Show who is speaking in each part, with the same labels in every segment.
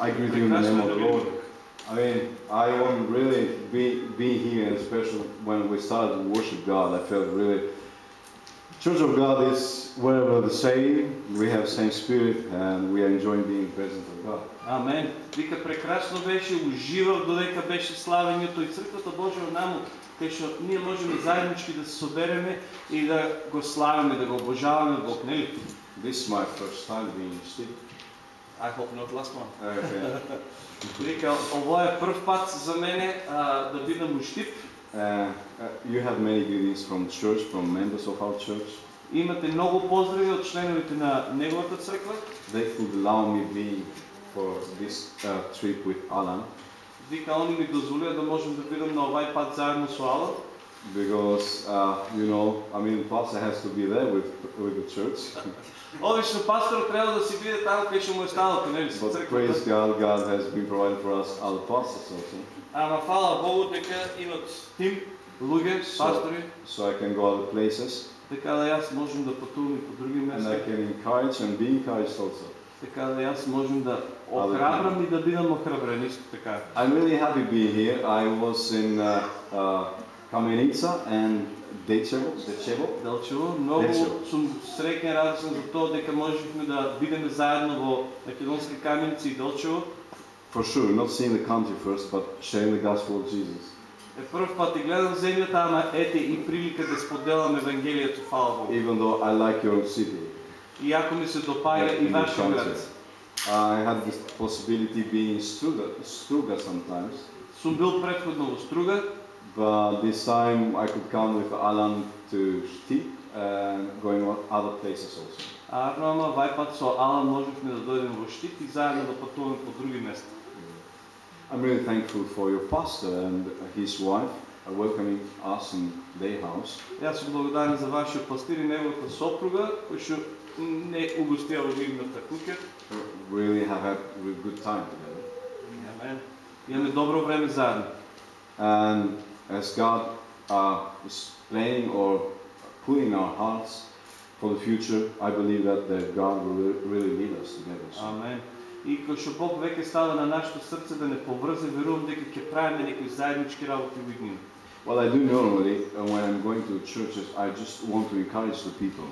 Speaker 1: I greet you in the name of the Lord. I mean, I want really be be here, and especially when we started to worship God, I felt really. Church of God is wherever the same. We have same spirit, and we are enjoying being present of God.
Speaker 2: Амен. Вика прекрасно беше, уживав додека беше славењето и црквата Божја наму, кај што ние можеме заеднички да се собереме и да го славиме, да го обожаваме Бог, нели?
Speaker 1: This is my first time being in Steve.
Speaker 2: I hope not last one.
Speaker 1: Okay.
Speaker 2: Вика, ово е прв пат за мене а, да бидам у Штип.
Speaker 1: Uh, you have many greetings from church, from members of our church.
Speaker 2: Имате много поздрави от членовете на неговата църква.
Speaker 1: They could allow me be for this uh, trip with Alan
Speaker 2: Вика, они ми дозволија да можем да бидам на овај пат заедно со Алан.
Speaker 1: because uh, you know, I mean, pastor has to be there with with the church.
Speaker 2: Обично пастор треба да си биде таму кај што му е станото, нели, со
Speaker 1: But praise
Speaker 2: црквата.
Speaker 1: God, God has been providing for us other pastors also,
Speaker 2: Ама фала Богу дека имат тим луѓе, пастори,
Speaker 1: so I can go other places
Speaker 2: така да јас можам да патувам и по други
Speaker 1: and I
Speaker 2: места,
Speaker 1: can encourage and be encouraged also.
Speaker 2: така да јас можам да охрабрам и да бидам охрабрен исто така.
Speaker 1: I'm really happy being here. I was in uh, uh, Kamenica and Dečevo, Dečevo.
Speaker 2: Делчево, многу
Speaker 1: Делчево.
Speaker 2: сум среќен радосен за тоа дека можевме да бидеме заедно во Македонска каменица и Делчево.
Speaker 1: For sure, not seeing the country first, but sharing the gospel of Jesus.
Speaker 2: Е прв пат и гледам земјата, ама ете и прилика да споделам Евангелието, фала Богу.
Speaker 1: Even though I like your city.
Speaker 2: Иако ми се допаѓа и
Speaker 1: in your
Speaker 2: вашиот
Speaker 1: country.
Speaker 2: град.
Speaker 1: I had this possibility being in Struga, Struga sometimes,
Speaker 2: Сум бил предходно во Струга,
Speaker 1: but this time I could come with Alan to Stip and going on other places also.
Speaker 2: а ама вај пат со Алан можевме да дојдеме во Штип и заедно да патуваме по други места.
Speaker 1: I'm really thankful for your pastor and his wife uh, welcoming us in their house.
Speaker 2: Јас сум благодарен за вашиот пастир и неговата сопруга, кој што не угостија во нивната куќа.
Speaker 1: We really have had a really good time together.
Speaker 2: Амен. Имаме добро време заедно.
Speaker 1: And as God uh, is playing or putting our hearts for the future, I believe that, that God will re- really lead us together. So
Speaker 2: Амен. И кој што Бог веќе става на нашето срце да не поврзе, верувам дека ќе правиме некои заеднички работи во иднина.
Speaker 1: What I do normally uh, when I'm going to churches, I just want to encourage the people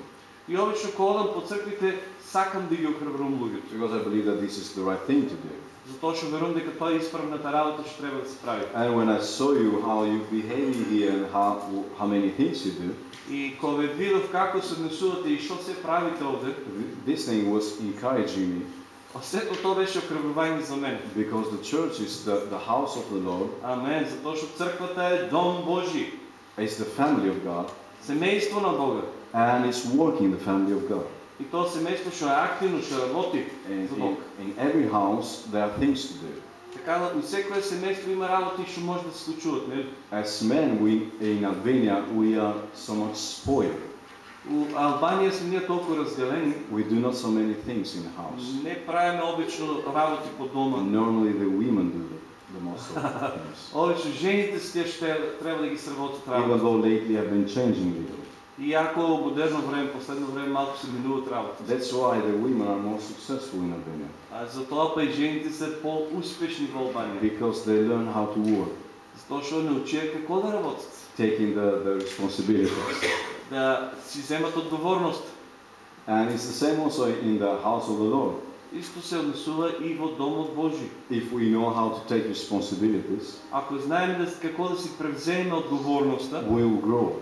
Speaker 2: И обично кога одам по црквите, сакам да ги охрабрувам луѓето.
Speaker 1: because I believe that this is the right thing to do.
Speaker 2: Затоа што верувам дека тоа е исправната работа што треба да се прави.
Speaker 1: And when I saw you how you behaving here and how how many things you do,
Speaker 2: И кога ве видов како се однесувате и што се правите овде,
Speaker 1: th- this thing was encouraging me
Speaker 2: а сето тоа беше охрабрување за мене.
Speaker 1: because the church is the, the house of the Lord,
Speaker 2: Амен, затоа што црквата е дом Божи,
Speaker 1: it's the family of God,
Speaker 2: семејство на Бога.
Speaker 1: and it's working the family of God.
Speaker 2: И тоа семејство што е активно, што работи за Бог.
Speaker 1: in every house there are things to do.
Speaker 2: Така да у секое семејство има работи што може да се случуваат, нели?
Speaker 1: As men, we in Albania we are so much spoiled.
Speaker 2: У Албанија сме ние толку разделени,
Speaker 1: We do not so many things in the house.
Speaker 2: не правиме обично работи по дома.
Speaker 1: Normally the women do the, most of the things.
Speaker 2: Обично жените се тие што треба да ги сработат
Speaker 1: Even
Speaker 2: работи.
Speaker 1: though lately have been changing a little.
Speaker 2: Во модерно време, последно време малку се минуваат работи.
Speaker 1: That's why the women are more successful in Albania.
Speaker 2: А затоа па и жените се по-успешни во Албанија.
Speaker 1: Because they learn how to work,
Speaker 2: Затоа што не учија како да работат,
Speaker 1: taking the, the responsibilities.
Speaker 2: да си земат одговорност.
Speaker 1: And it's the same also in the house of the Lord.
Speaker 2: Исто се однесува и во домот Божи.
Speaker 1: If we know how to take responsibilities,
Speaker 2: Ако знаеме да како да си превземе одговорноста,
Speaker 1: we will grow.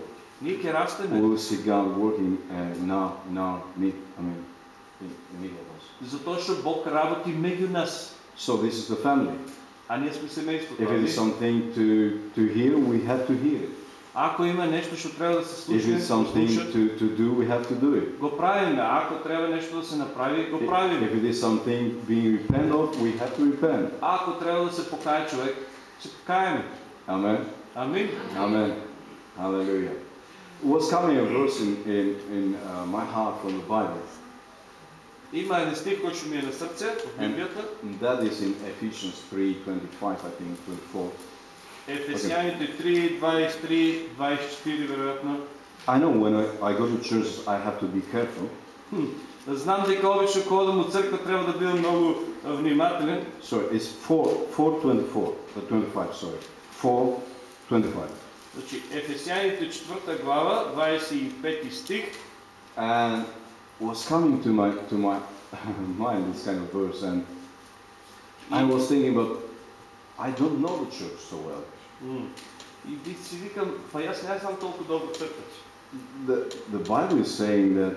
Speaker 2: ние ќе
Speaker 1: We
Speaker 2: растеме.
Speaker 1: will see God working uh, now, now, mid, I mean, in the middle of us.
Speaker 2: Затоа што Бог работи меѓу нас,
Speaker 1: So this is the family.
Speaker 2: а ние сме семејство.
Speaker 1: If it is something to, to hear, we have to hear it.
Speaker 2: Ако има нешто што треба да се
Speaker 1: If
Speaker 2: случи,
Speaker 1: it's something
Speaker 2: слуша,
Speaker 1: to, to do, we have to do it.
Speaker 2: го правиме. Ако треба нешто да се направи, го
Speaker 1: If
Speaker 2: правиме.
Speaker 1: it is something being repent of, we have to repent.
Speaker 2: Ако треба да се покае човек, се покаеме.
Speaker 1: Amen.
Speaker 2: Амин.
Speaker 1: Amen. Hallelujah. What's coming a verse in, in, in uh, my heart from the Bible,
Speaker 2: Има еден стих кој што ми е на срце во Библијата,
Speaker 1: and that is in Ephesians 3 25, I think, 24.
Speaker 2: Ефесијаните 3, 23, 24 веројатно.
Speaker 1: I know when I, I go to church, I have to be careful
Speaker 2: Знам дека обично кога одам у црква треба да бидам многу внимателен.
Speaker 1: Sorry, it's 4, 424, uh, 25, sorry. 4, 25.
Speaker 2: Значи, Ефесяните 4 глава, 25 стих.
Speaker 1: And was coming to my, to my mind this kind of verse and I was thinking about, I don't know the church so well.
Speaker 2: М. И ви си викам, па аз не знам толкова добро църквата.
Speaker 1: The, the Bible is saying that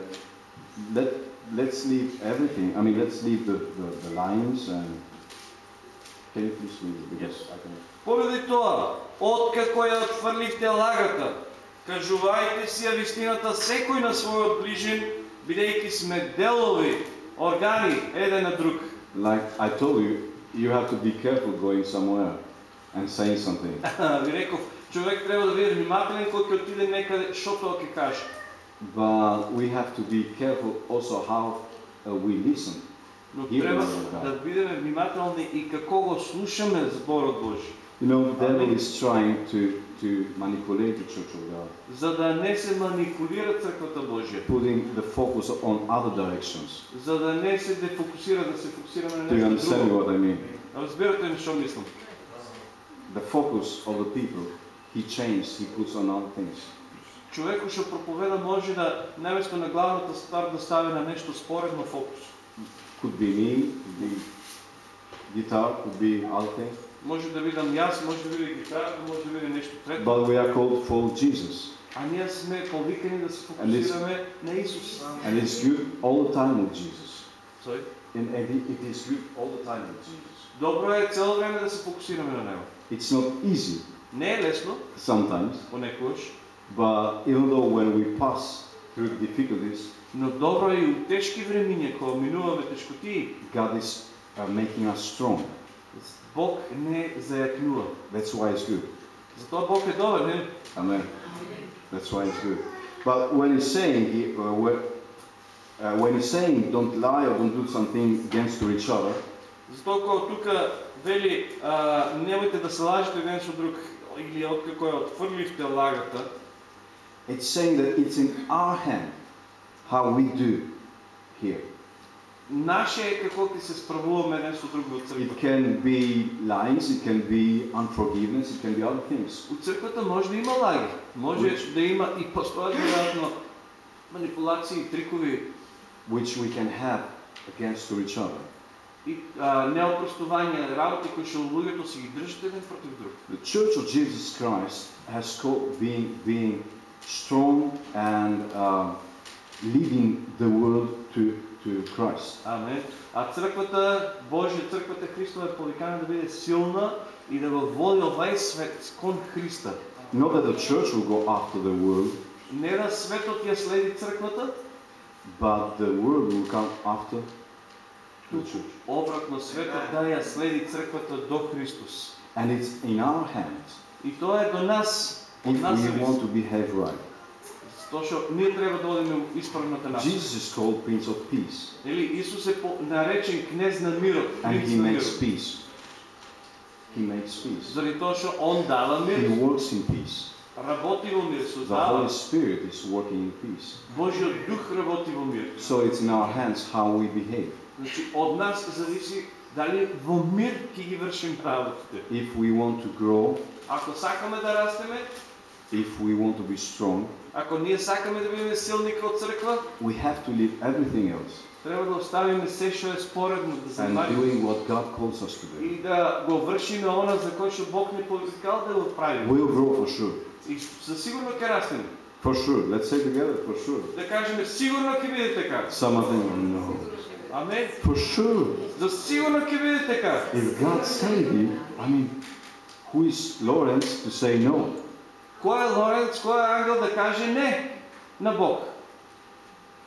Speaker 1: let, let's leave everything, I mean, let's leave the, the, the lines and can you please read it because I can.
Speaker 2: Поради тоа, откако ја отфрлихте лагата, кажувајте си ја вистината секој на својот ближин, бидејќи сме делови, органи еден на друг.
Speaker 1: Like I told you, you have to be careful going somewhere and saying something.
Speaker 2: Ви реков, човек треба да биде внимателен кој ќе отиде некаде, што тоа ќе каже.
Speaker 1: But we have to be careful also how uh, we listen.
Speaker 2: Но треба
Speaker 1: да.
Speaker 2: бидеме внимателни и како го слушаме зборот Божи.
Speaker 1: You know, the devil is trying to, to manipulate the church of God,
Speaker 2: За да не се манипулира црквата Божја.
Speaker 1: putting the focus on other directions.
Speaker 2: За да не се дефокусира, да се фокусираме на
Speaker 1: Do you
Speaker 2: нешто
Speaker 1: understand
Speaker 2: друго.
Speaker 1: what I mean?
Speaker 2: Разбирате ли што мислам?
Speaker 1: The focus of the people, he changed, he puts on other things.
Speaker 2: Човекот што проповеда може да наместо на главната стvar да стави на нешто споредно фокус.
Speaker 1: Could be me, could be guitar, could be other things.
Speaker 2: Може да видам јас, може да биде гитарата, може да биде нешто трето.
Speaker 1: But we are called for Jesus.
Speaker 2: А ние сме повикани да се
Speaker 1: And this-
Speaker 2: фокусираме на Исус.
Speaker 1: And it's good all the time with Jesus.
Speaker 2: Sorry.
Speaker 1: And and it it is good all the time with Jesus.
Speaker 2: Добро е цelo време да се фокусираме на него.
Speaker 1: It's not easy
Speaker 2: Не е лесно,
Speaker 1: sometimes,
Speaker 2: понекогаш,
Speaker 1: but even though when we pass through difficulties,
Speaker 2: но добро е и у тешки времиња кога минуваме тешкотии,
Speaker 1: God is uh, making us strong.
Speaker 2: Бог не зајакнува.
Speaker 1: That's why it's good.
Speaker 2: Затоа Бог е добар, не?
Speaker 1: Amen. That's why it's good. But when he's saying, he, uh, when, uh, when he's saying don't lie or don't do something against to each other,
Speaker 2: Затоа кога тука вели немојте да се лажете еден со друг или откако ја отфрливте лагата,
Speaker 1: it's saying that it's in our hand how we do here.
Speaker 2: наше е како ќе се справуваме еден со друг во
Speaker 1: It
Speaker 2: црквата.
Speaker 1: can be lies, it can be unforgiveness, it can be other things.
Speaker 2: У црквата може да има лаги, може да има и постојат веројатно манипулации, трикови
Speaker 1: which we can have against to each other.
Speaker 2: и а, неопростување, работи кои што луѓето си ги држат еден против друг.
Speaker 1: The Church of Jesus Christ has called being, being strong and uh, leading the world to, to Christ.
Speaker 2: Амен. А црквата, Божја црквата Христова е повикана да биде силна и да го води овај свет кон Христа.
Speaker 1: Not that the church will go after the world,
Speaker 2: Не да светот ја следи црквата,
Speaker 1: but the world will come after the church.
Speaker 2: обратно светот да ја следи црквата до Христос.
Speaker 1: And it's in our hands
Speaker 2: И тоа е до нас, од
Speaker 1: if
Speaker 2: нас
Speaker 1: we
Speaker 2: зависи.
Speaker 1: want to behave right.
Speaker 2: Тоа што ние треба да одиме у исправната наша.
Speaker 1: Jesus is called Prince of Peace,
Speaker 2: Или Исус е по- наречен кнез на мирот,
Speaker 1: and
Speaker 2: принц
Speaker 1: he
Speaker 2: на
Speaker 1: makes
Speaker 2: мирот.
Speaker 1: peace. He makes peace.
Speaker 2: Заради тоа што он дава
Speaker 1: He
Speaker 2: мир,
Speaker 1: works in peace.
Speaker 2: работи во мир,
Speaker 1: The
Speaker 2: создава.
Speaker 1: Holy Spirit is working in peace.
Speaker 2: Божјиот дух работи во мир.
Speaker 1: So it's in our hands how we behave.
Speaker 2: Значи од нас зависи дали во мир ќе ги вршим работите.
Speaker 1: If we want to grow,
Speaker 2: Ако сакаме да растеме,
Speaker 1: if we want to be strong,
Speaker 2: ако ние сакаме да бидеме силни како црква,
Speaker 1: we have to leave everything else.
Speaker 2: Треба да оставиме се што е споредно да
Speaker 1: се
Speaker 2: And
Speaker 1: doing what God calls us to do.
Speaker 2: И да го вршиме она за кое што Бог ни повикал да го правиме.
Speaker 1: We'll grow for sure.
Speaker 2: И за сигурно ќе растеме.
Speaker 1: For sure. Let's say together for sure.
Speaker 2: Да кажеме сигурно ќе биде така.
Speaker 1: Some of them no.
Speaker 2: Amen.
Speaker 1: For sure.
Speaker 2: За сигурно ќе биде така.
Speaker 1: If God said it, I mean, who is Lorenc to say no?
Speaker 2: Кој е Лоренц, кој е ангел да каже не на Бог?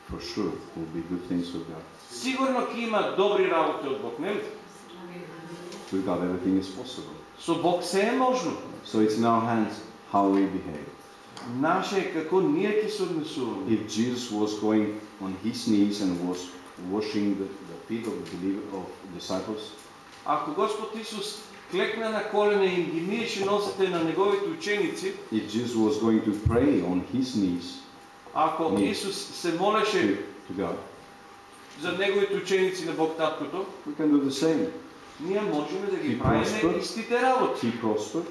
Speaker 1: For sure, will be good things with God.
Speaker 2: Сигурно ќе има добри работи од Бог, нели?
Speaker 1: With God, everything is possible.
Speaker 2: Со Бог се е можно.
Speaker 1: So it's in our hands how we behave.
Speaker 2: Наше е како ние ќе се однесуваме.
Speaker 1: If Jesus was going on his knees and was washing the, the feet of the believer, of disciples,
Speaker 2: Ако Господ Исус клекна на колена и им ги миеше носите на неговите ученици,
Speaker 1: if Jesus was going to pray on his knees
Speaker 2: ако
Speaker 1: Не.
Speaker 2: Исус се молеше
Speaker 1: to God,
Speaker 2: за неговите ученици на Бог Таткото,
Speaker 1: we can do the same.
Speaker 2: ние можем да ги
Speaker 1: He
Speaker 2: правим
Speaker 1: prospered.
Speaker 2: истите работи.
Speaker 1: He prospered,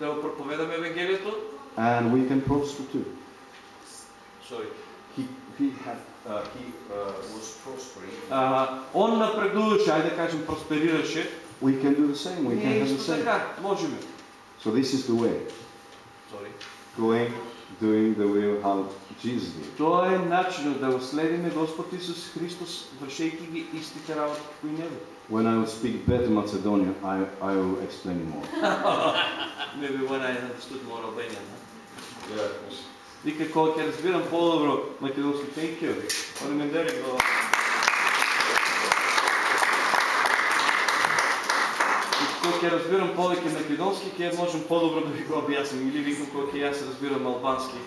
Speaker 2: Да проповедаме Евангелието.
Speaker 1: and we can prosper too.
Speaker 2: Sorry.
Speaker 3: He, he had, uh, he uh, was prospering.
Speaker 2: А, он напредуваше, айде да кажем, просперираше.
Speaker 1: We can do the same. We can
Speaker 2: Ние
Speaker 1: have the
Speaker 2: исто
Speaker 1: same.
Speaker 2: така можем.
Speaker 1: So this is the way.
Speaker 2: Sorry.
Speaker 1: Going, doing the will how Jesus did.
Speaker 2: Това е начинът да го следиме Господ Исус Христос, вършейки ги истите работи, кои Него.
Speaker 1: When I will speak better Macedonian, I, I will explain more.
Speaker 2: Maybe when I understood more Albanian.
Speaker 1: Yeah.
Speaker 2: Вика, кога ќе разбирам по-добро македонски, thank you. Благодаря колко я разбирам повече македонски, ке можем по-добро да ви го обясним. Или викам колко е, аз разбирам албански.